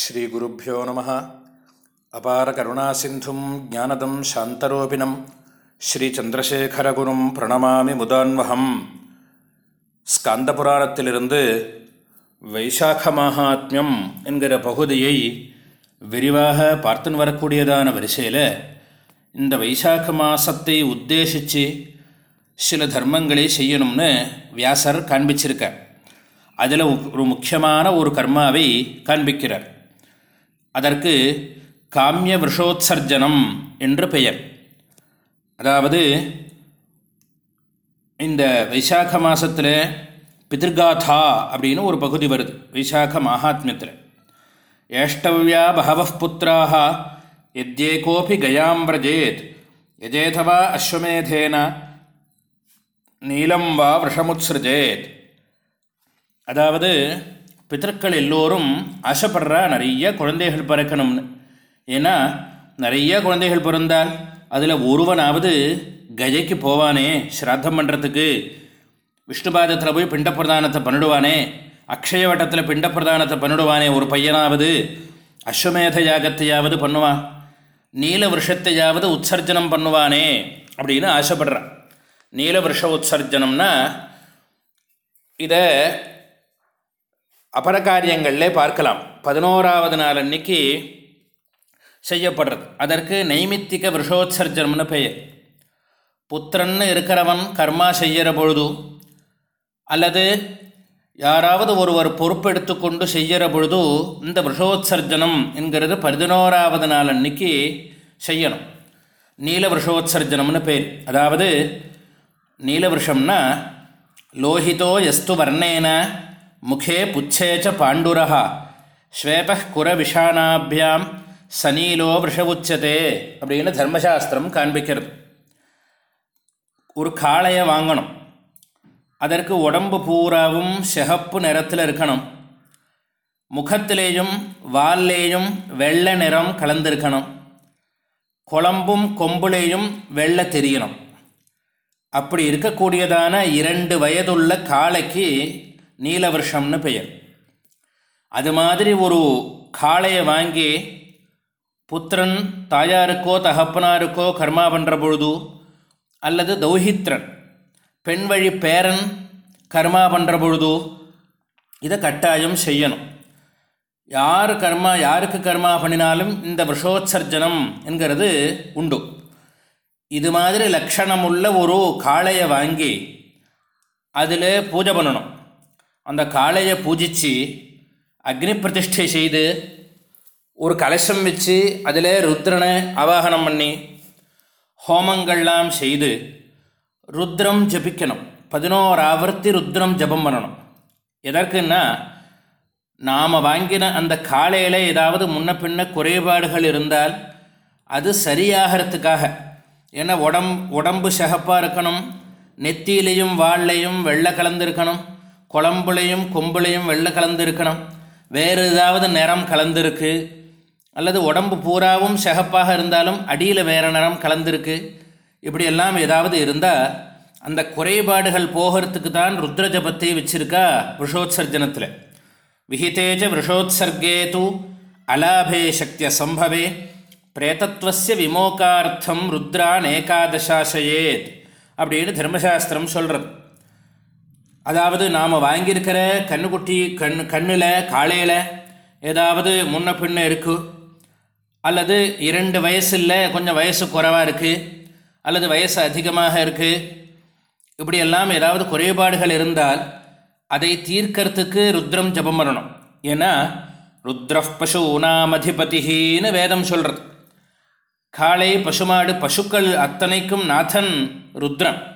ஸ்ரீகுருப்போ நம. அபார கருணாசிந்தும் ஜானதம் சாந்தரூபிணம். ஸ்ரீச்சந்திரசேகரகுரும் பிரணமாமி முதான்வகம் ஸ்காந்தபுராணத்திலிருந்து வைசாக மகாத்மியம் என்கிற பகுதியை விரிவாக பார்த்துன்னு வரக்கூடியதான வரிசையில் இந்த வைசாக மாசத்தை உத்தேசித்து சில தர்மங்களை செய்யணும்னு வியாசர் காண்பிச்சிருக்கார். அதில் ஒரு முக்கியமான ஒரு கர்மாவை காண்பிக்கிறார். அதற்கு காமிய விஷோத்சர்ஜனம் என்று பெயர். அதாவது இந்த வைசாக மாதத்தில் பிதிர்காதா அப்படின்னு ஒரு பகுதி வருது வைசாக மகாத்மியத்தில். ஏஷ்டவ்யா பகவ புத்திராக எத்யே கோபி கயாம் விரஜேத் எஜேதவா அஸ்வமேதேன நீலம் வா விஷமுத்ஸ்ருஜேத் அதாவது பித்தர்கள் எல்லோரும் ஆசைப்படுறா நிறைய குழந்தைகள் பிறக்கணும்னு ஏன்னா நிறைய குழந்தைகள் பிறந்தால் அதில் ஒருவனாவது கஜைக்கு போவானே ஸ்ராத்தம் பண்ணுறதுக்கு விஷ்ணுபாதத்தில் போய் பிண்ட பிரதானத்தை பண்ணிடுவானே அக்ஷய வட்டத்தில் பிண்ட பிரதானத்தை பண்ணிடுவானே ஒரு பையனாவது. அஸ்வமேத யாகத்தையாவது பண்ணுவான் நீல விஷத்தையாவது உற்சர்ஜனம் பண்ணுவானே அப்படின்னு ஆசைப்படுறான் நீல விஷ உற்சர்ஜனம்னா இதை அபரகாரியங்களில் பார்க்கலாம். பதினோராவது நாள் அன்னைக்கு செய்யப்படுறது. அதற்கு நைமித்திக விஷோத்சர்ஜனம்னு பெயர். புத்திரன்னு இருக்கிறவன் கர்மா செய்கிற பொழுது அல்லது யாராவது ஒருவர் பொறுப்பெடுத்து கொண்டு செய்கிற பொழுது இந்த விஷோத்சர்ஜனம் என்கிறது பதினோராவது நாள் அன்னைக்கு செய்யணும். நீல விஷோத்சர்ஜனம்னு பேர். அதாவது நீலவிருஷம்னா லோஹிதோ எஸ்து வர்ணேன முகே புச்சேச்ச பாண்டுரா ஸ்வேத குர விஷானாபியாம் சனீலோ விஷவுச்சதே அப்படின்னு தர்மசாஸ்திரம் காண்பிக்கிறது. ஒரு காளையை வாங்கணும். அதற்கு உடம்பு பூராவும் சிகப்பு நிறத்தில் இருக்கணும். முகத்திலேயும் வால்லேயும் வெள்ளை நிறம் கலந்திருக்கணும். குழம்பும் கொம்புலேயும் வெள்ளை தெரியணும். அப்படி இருக்கக்கூடியதான இரண்டு வயதுள்ள காளைக்கு நீலவருஷம்னு பெயர். அது மாதிரி ஒரு காளையை வாங்கி புத்திரன் தாயாருக்கோ தகப்பனாருக்கோ கர்மா பண்ணுற பொழுது அல்லது தௌஹித்ரன் பெண் வழி பேரன் கர்மா பண்ணுற பொழுது இதை கட்டாயம் செய்யணும். யார் கர்மா யாருக்கு கர்மா பண்ணினாலும் இந்த விஷோத்சர்ஜனம் என்கிறது உண்டு. இது மாதிரி லக்ஷணமுள்ள ஒரு காளையை வாங்கி அதில் பூஜை பண்ணணும். அந்த காளையை பூஜித்து அக்னி பிரதிஷ்டை செய்து ஒரு கலசம் வச்சு அதில் ருத்ரனை அவாகனம் பண்ணி ஹோமங்கள்லாம் செய்து ருத்ரம் ஜபிக்கணும். பதினோரு ஆவர்த்தி ருத்ரம் ஜபம் பண்ணணும். எதற்குன்னா நாம் வாங்கின அந்த காளையில் ஏதாவது முன்ன பின்ன குறைபாடுகள் இருந்தால் அது சரியாகிறதுக்காக. ஏன்னா உடம் உடம்பு சகப்பாக இருக்கணும் நெத்தியிலையும் வாள்லையும் வெள்ளை கலந்துருக்கணும். குழம்புலையும் கொம்புலையும் வெள்ளை கலந்துருக்கணும். வேறு ஏதாவது நிறம் கலந்துருக்கு. அல்லது உடம்பு பூராவும் செகப்பாக இருந்தாலும் அடியில் வேறு நிறம் கலந்துருக்கு. இப்படியெல்லாம் ஏதாவது இருந்தால் அந்த குறைபாடுகள் போகிறதுக்கு தான் ருத்ரஜபத்தை வச்சிருக்கா விஷோத்சர்ஜனத்தில் விஹிதேஜ விஷோத்சர்கே தூ அலாபே சக்திய சம்பவே பிரேதத்துவசிய விமோகார்த்தம் ருத்ரான் ஏகாதசாசையேத் அப்படின்னு தர்மசாஸ்திரம் சொல்கிறது அதாவது நாம் வாங்கியிருக்கிற கண்ணுக்குட்டி கண் கண்ணில் காலையில் ஏதாவது முன்ன பின்ன இருக்குது அல்லது இரண்டு வயசில் கொஞ்சம் வயசு குறைவாக இருக்குது அல்லது வயசு அதிகமாக இருக்குது இப்படியெல்லாம் ஏதாவது குறைபாடுகள் இருந்தால் அதை தீர்க்கறதுக்கு ருத்ரம் ஜபம் பண்ணணும். ஏன்னா ருத்ரப் பசு அதிபதின்னு வேதம் சொல்கிறது காளை பசுமாடு பசுக்கள் அத்தனைக்கும் நாதன் ருத்ரன்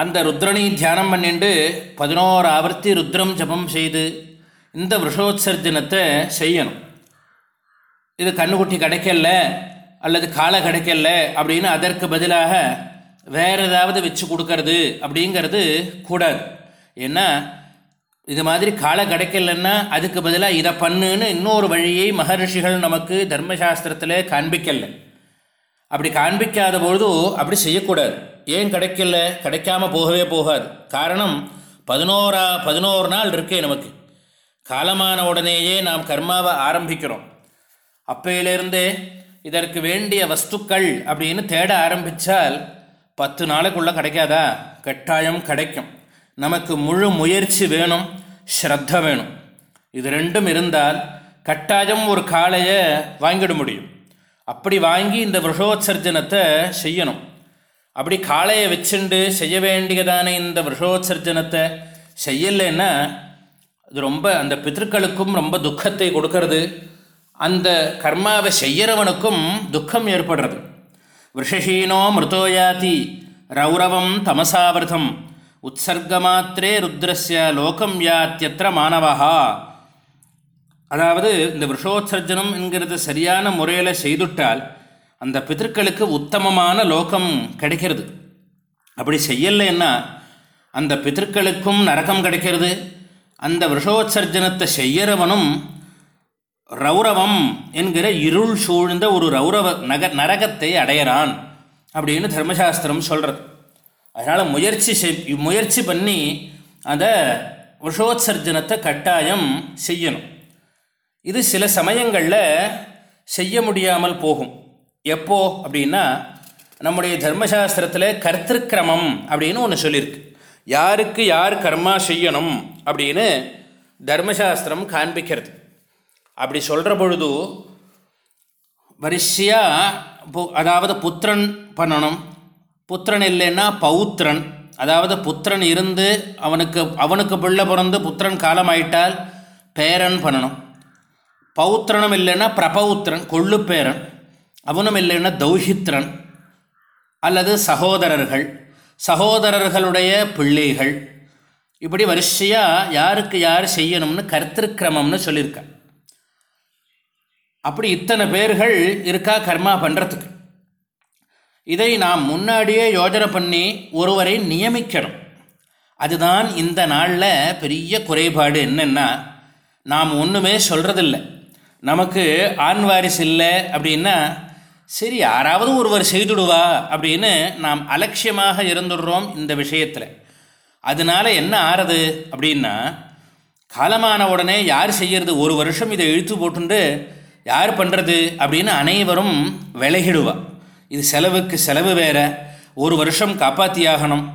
அந்த ருத்ரனை தியானம் பண்ணிட்டு பதினோரு ஆவர்த்தி ருத்ரம் ஜபம் செய்து இந்த விஷோத்சர்ஜனத்தை செய்யணும். இது கண்ணுக்குட்டி கிடைக்கல அல்லது காலை கிடைக்கல அப்படின்னு அதற்கு பதிலாக வேறு ஏதாவது வச்சு கொடுக்கறது அப்படிங்கிறது கூடாது. ஏன்னா இது மாதிரி காலை கிடைக்கலன்னா அதுக்கு பதிலாக இதை பண்ணுன்னு இன்னொரு வழியை மகரிஷிகள் நமக்கு தர்மசாஸ்திரத்தில் காண்பிக்கல. அப்படி காண்பிக்காத பொழுது அப்படி செய்யக்கூடாது. ஏன் கிடைக்கல? கிடைக்காம போகவே போகாது. காரணம் பதினோரா பதினோரு நாள் இருக்கே நமக்கு. காலமான உடனேயே நாம் கர்மாவை ஆரம்பிக்கிறோம். அப்பையிலிருந்தே இதற்கு வேண்டிய வஸ்துக்கள் அப்படின்னு தேட ஆரம்பித்தால் பத்து நாளைக்குள்ளே கிடைக்காதா? கட்டாயம் கிடைக்கும். நமக்கு முழு முயற்சி வேணும் ஸ்ரத்த வேணும். இது ரெண்டும் இருந்தால் கட்டாயம் ஒரு காளையை வாங்கிட முடியும். அப்படி வாங்கி இந்த விஷோத்சர்ஜனத்தை செய்யணும். அப்படி காளையை வச்சுண்டு செய்ய வேண்டியதான இந்த விஷோத்சர்ஜனத்தை செய்யலைன்னா அது ரொம்ப அந்த பித்திருக்களுக்கும் ரொம்ப துக்கத்தை கொடுக்கறது. அந்த கர்மாவை செய்யறவனுக்கும் துக்கம் ஏற்படுறது. விஷஹீனோ மிருதோயாதி ரௌரவம் தமசாவிரதம். உற்சர்கமாத்திரே ருத்ரஸ்ய லோகம் யாத்தியத்திர மாணவஹா. அதாவது இந்த விஷோத்சர்ஜனம் என்கிறது சரியான முறையில் செய்துட்டால் அந்த பிதர்களுக்கு உத்தமமான லோகம் கிடைக்கிறது. அப்படி செய்யலைன்னா அந்த பிதர்களுக்கும் நரகம் கிடைக்கிறது. அந்த விஷோத்சர்ஜனத்தை செய்யறவனும் ரௌரவம் என்கிற இருள் சூழ்ந்த ஒரு ரௌரவ நக நரகத்தை அடையிறான் அப்படின்னு தர்மசாஸ்திரம் சொல்கிறது அதனால் முயற்சி செய் முயற்சி பண்ணி அந்த விஷோத்சர்ஜனத்தை கட்டாயம் செய்யணும். இது சில சமயங்களில் செய்ய முடியாமல் போகும். எப்போ? அப்படின்னா நம்முடைய தர்மசாஸ்திரத்தில் கர்த்திருக்கிரமம் அப்படின்னு ஒன்று சொல்லியிருக்கு யாருக்கு யார் கர்மா செய்யணும் அப்படின்னு தர்மசாஸ்திரம் காண்பிக்கிறது. அப்படி சொல்கிற பொழுது வரிசையாக அதாவது புத்திரன் பண்ணணும். புத்திரன் இல்லைன்னா பௌத்திரன். அதாவது புத்திரன் இருந்து அவனுக்கு அவனுக்கு பிள்ளை பிறந்து புத்திரன் காலமாயிட்டால் பேரன் பண்ணணும். பௌத்திரனும் இல்லைன்னா பிரபௌத்திரன் கொள்ளுப்பேரன் அவனும் இல்லைன்னா தௌஹித்ரன் அல்லது சகோதரர்கள் சகோதரர்களுடைய பிள்ளைகள். இப்படி வரிசையாக யாருக்கு யார் செய்யணும்னு கர்த்திருக்கிரமம்னு சொல்லியிருக்கா அப்படி இத்தனை பேர்கள் இருக்கா கர்மா பண்ணுறதுக்கு இதை நாம் முன்னாடியே யோஜனை பண்ணி ஒருவரை நியமிக்கணும். அதுதான் இந்த நாளில் பெரிய குறைபாடு என்னென்னா நாம் ஒன்றுமே சொல்கிறதில்ல நமக்கு ஆண் வாரிசு இல்லை அப்படின்னா சரி யாராவது ஒருவர் செய்துடுவா அப்படின்னு நாம் அலட்சியமாக இருந்துடுறோம் இந்த விஷயத்தில். அதனால என்ன ஆறுது அப்படின்னா காலமான உடனே யார் செய்கிறது ஒரு வருஷம் இதை இழுத்து போட்டுண்டு யார் பண்ணுறது அப்படின்னு அனைவரும் விலகிடுவா. இது செலவுக்கு செலவு வேறு. ஒரு வருஷம் காப்பாற்றியாகணும்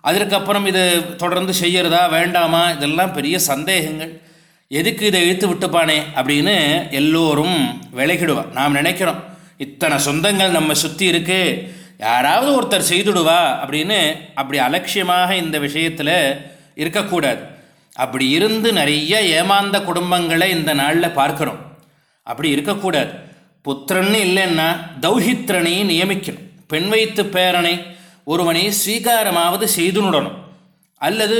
அதற்கப்புறம் இது தொடர்ந்து செய்யறதா வேண்டாமா? இதெல்லாம் பெரிய சந்தேகங்கள். எதுக்கு இதை இழுத்து விட்டுப்பானே அப்படின்னு எல்லோரும் விலகிடுவா. நாம் நினைக்கிறோம் இத்தனை சொந்தங்கள் நம்ம சுற்றி இருக்கு யாராவது ஒருத்தர் செய்துடுவா அப்படின்னு அப்படி அலட்சியமாக இந்த விஷயத்தில் இருக்கக்கூடாது. அப்படி இருந்து நிறைய ஏமாந்த குடும்பங்களை இந்த நாளில் பார்க்குறோம். அப்படி இருக்கக்கூடாது. புத்திரன்னு இல்லைன்னா தௌஹித்ரனை நியமிக்கணும். பெண் வைத்து பேரனை ஒருவனை ஸ்வீகாரமாவது செய்துனுடணும் அல்லது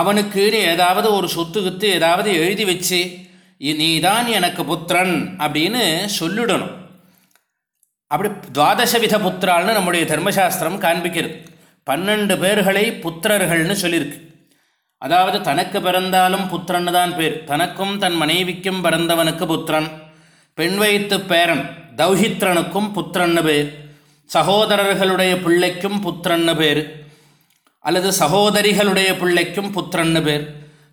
அவனுக்குன்னு ஏதாவது ஒரு சொத்து வித்து ஏதாவது எழுதி வச்சு நீ தான் எனக்கு புத்திரன் அப்படின்னு சொல்லிடணும். அப்படி துவாதசவித புத்திரால்னு நம்முடைய தர்மசாஸ்திரம் காண்பிக்கிறது. பன்னெண்டு பேர்களை புத்திரர்கள்னு சொல்லியிருக்கு. அதாவது தனக்கு பிறந்தாலும் புத்திரன்னு தான் பேர். தனக்கும் தன் மனைவிக்கும் பிறந்தவனுக்கு புத்திரன். பெண் வைத்து பேரன் தௌஹித்ரனுக்கும் புத்திரன்னு பேர். சகோதரர்களுடைய பிள்ளைக்கும் புத்திரன்னு பேர். அல்லது சகோதரிகளுடைய பிள்ளைக்கும் புத்திரன்னு பேர்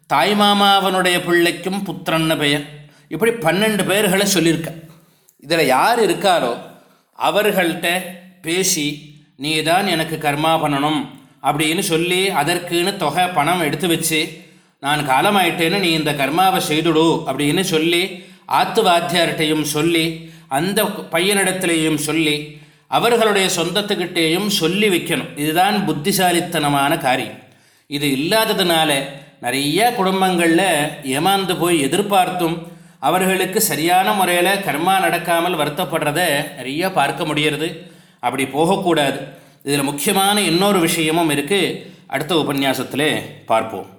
தாய்மாமாவனுடைய பிள்ளைக்கும் புத்திரன்னு பெயர். இப்படி பன்னெண்டு பேர்களை சொல்லியிருக்க. இதில் யார் இருக்காரோ அவர்கள்ட்ட பேசி நீ தான் எனக்கு கர்மா பண்ணணும் அப்படின்னு சொல்லி அதற்குன்னு தொகை பணம் எடுத்து வச்சு நான் காலமாயிட்டேன்னு நீ இந்த கர்மாவை செய்துடு அப்படின்னு சொல்லி ஆத்து வாத்தியார்கிட்டையும் சொல்லி அந்த பையனிடத்துலேயும் சொல்லி அவர்களுடைய சொந்தத்துக்கிட்டேயும் சொல்லி வைக்கணும். இதுதான் புத்திசாலித்தனமான காரியம். இது இல்லாததுனால நிறைய குடும்பங்களில் ஏமாந்து போய் எதிர்பார்த்தும் அவர்களுக்கு சரியான முறையில் கர்மா நடக்காமல் வருத்தப்படுறத நிறைய பார்க்க முடியறது. அப்படி போகக்கூடாது. இதில் முக்கியமான இன்னொரு விஷயமும் இருக்குது அடுத்த உபன்யாசத்தில் பார்ப்போம்.